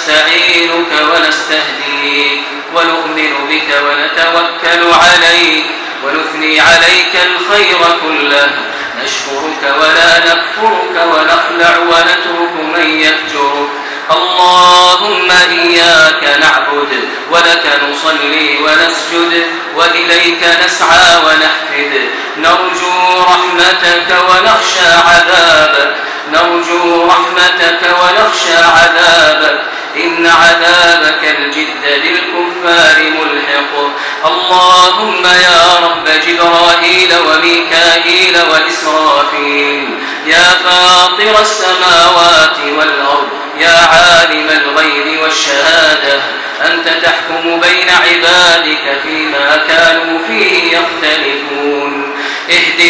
نستعينك ونستهديك ونؤمن بك ونتوكل عليك ونثني عليك الخير كله. نشكرك ولا نكفرك ونخلع ونترك من يفجرك. اللهم إياك نعبد ولك نصلي ونسجد وإليك نسعى ونحفد نرجو رحمتك ونخشى عذابك. نرجو رحمتك ونخشى عذابك. إن عذابك الجد للكفار ملحق. اللهم يا رب جبرائيل وميكائيل وإسرافيل يا فاطر السماوات والأرض يا عالم الغيب والشهادة أنت تحكم بين عبادك فيما كانوا فيه يختلفون. اهدنا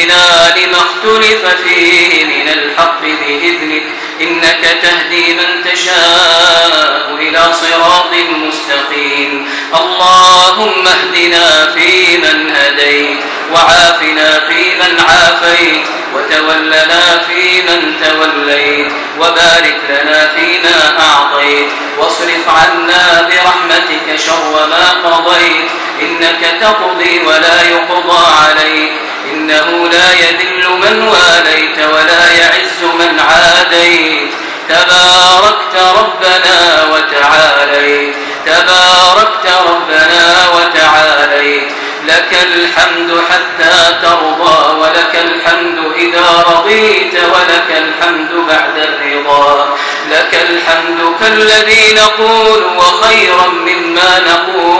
لما اختلف فيه من الحق بإذنك. إنك تهدي من تشاء إلى صراط مستقيم. اللهم اهدنا فيمن هديت وعافنا فيمن عافيت وتولنا فيمن توليت وبارك لنا فيما أعطيت واصرف عنا برحمتك شر ما قضيت إنك تقضي ولا يقضى عليك. إنه لا يذل من واليت ولا يعز من عاديت. تباركت ربنا وتعاليت. تباركت ربنا وتعاليت. لك الحمد حتى ترضى ولك الحمد إذا رضيت ولك الحمد بعد الرضا. لك الحمد كالذي نقول وخيرا مما نقول.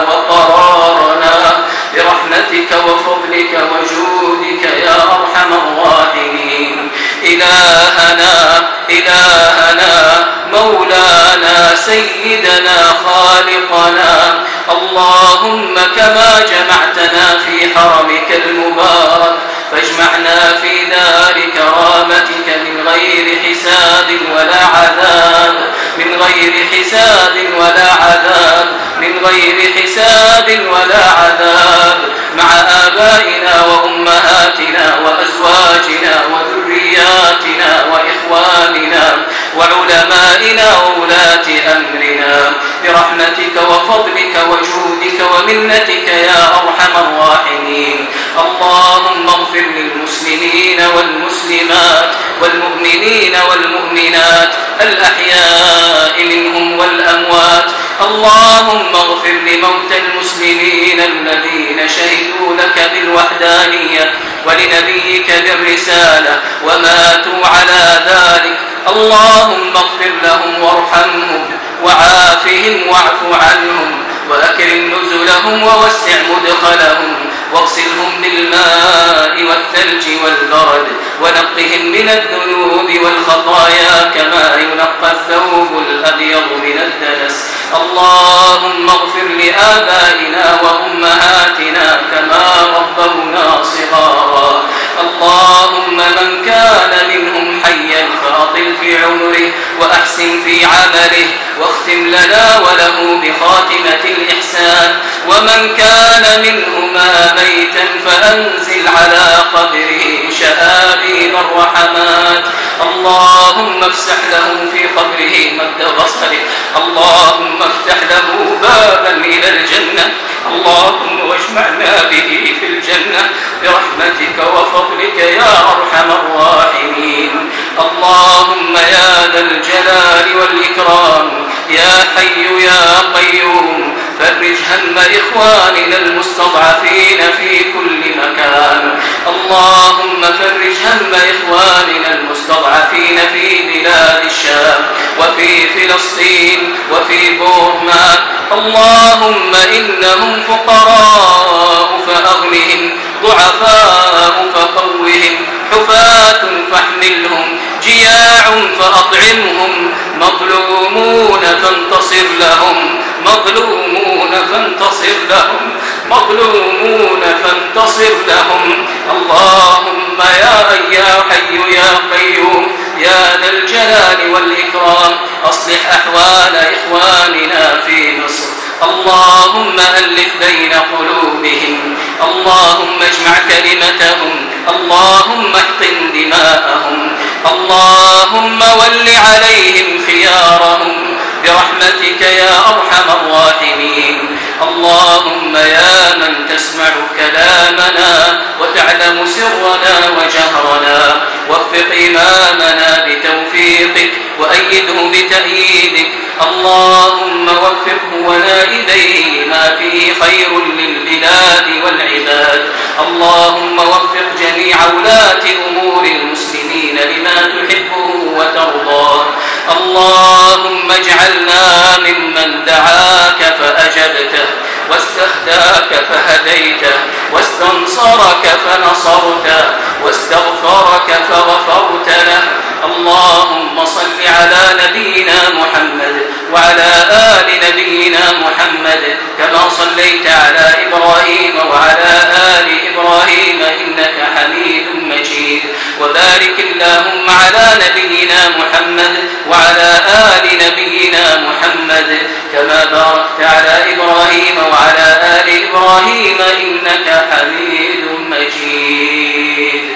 برحمتك وفضلك وجودك يا أرحم الراحمين. إلهنا إلهنا مولانا سيدنا خالقنا. اللهم كما جمعتنا في حرمك المبارك فاجمعنا في دار كرامتك من غير حساب ولا عذاب. من غير حساب ولا عذاب من غير حساب ولا عذاب. مع آبائنا وأمهاتنا وأزواجنا وذرياتنا وإخواننا وعلمائنا وولاة أمرنا. برحمتك وفضلك وجودك ومنتك يا أرحم الراحمين. اللهم اغفر للمسلمين والمسلمات والمؤمنين والمؤمنات الأحياء منهم والأموات. اللهم اغفر لموتى المسلمين الذين شهدوا لك بالوحدانية ولنبيك بالرسالة وماتوا على ذلك. اللهم اغفر لهم وارحمهم وعافهم واعف عنهم وأكرم نزلهم ووسع مدخلهم. واغسلهم بالماء والثلج والبرد ونقهم من الذنوب والخطايا كما ينقى الثوب الأبيض من الدنس. اللهم اغفر لآبائنا وأمهاتنا كما ربونا صغارا. اللهم من كان منهم حيا فأطل في عمره وأحسن في عمله واختم لنا وله بخاتمة الإحسان ومن كان منهما ميتا فأنزل على قبره شآبيب الرحمات. اللهم افسح له في قبره مد بصره. اللهم افتح له بابا إلى الجنة. اللهم واجمعنا به في الجنة. برحمتك وفضلك يا أرحم الراحمين. اللهم يا ذا الجلال والإكرام. يا حي يا قيوم. فرج هم إخواننا المستضعفين في كل مكان. اللهم فرج هم إخواننا المستضعفين في بلاد الشام وفي فلسطين وفي بورما. اللهم إنهم فقراء فأغنهم ضعفاء فقوهم حفاة فاحملهم جياع فأطعمهم مظلومون فانتصر لهم. مظلومون فانتصر لهم. مظلومون فانتصر لهم. اللهم يا يا حي يا قيوم. يا ذا الجلال والإكرام. أصلح أحوال إخواننا في مصر. اللهم ألف بين قلوبهم. اللهم اجمع كلمتهم. اللهم احقن دماءهم. اللهم ول عليهم خيارهم. برحمتك يا أرحم الراحمين. اللهم يا من تسمع كلامنا وتعلم سرنا وجهرنا وفق إمامنا بتوفيقك وأيده بتأييدك. اللهم وفقه ونائبيه ما فيه خير للبلاد والعباد. اللهم وفق جميع ولاة أمور المسلمين لما تحبه وترضاه. اللهم اجعلنا واستهداك فهديته واستنصرك فنصرته واستغفرك فغفرت له. اللهم صل على نبينا محمد وعلى آل نبينا محمد كما صليت على إبراهيم وعلى آل إبراهيم إنك حميد مجيد. وبارك اللهم على نبينا محمد وعلى آل نبينا محمد كما باركت على إبراهيم وعلى إبراهيم إنك حميد مجيد.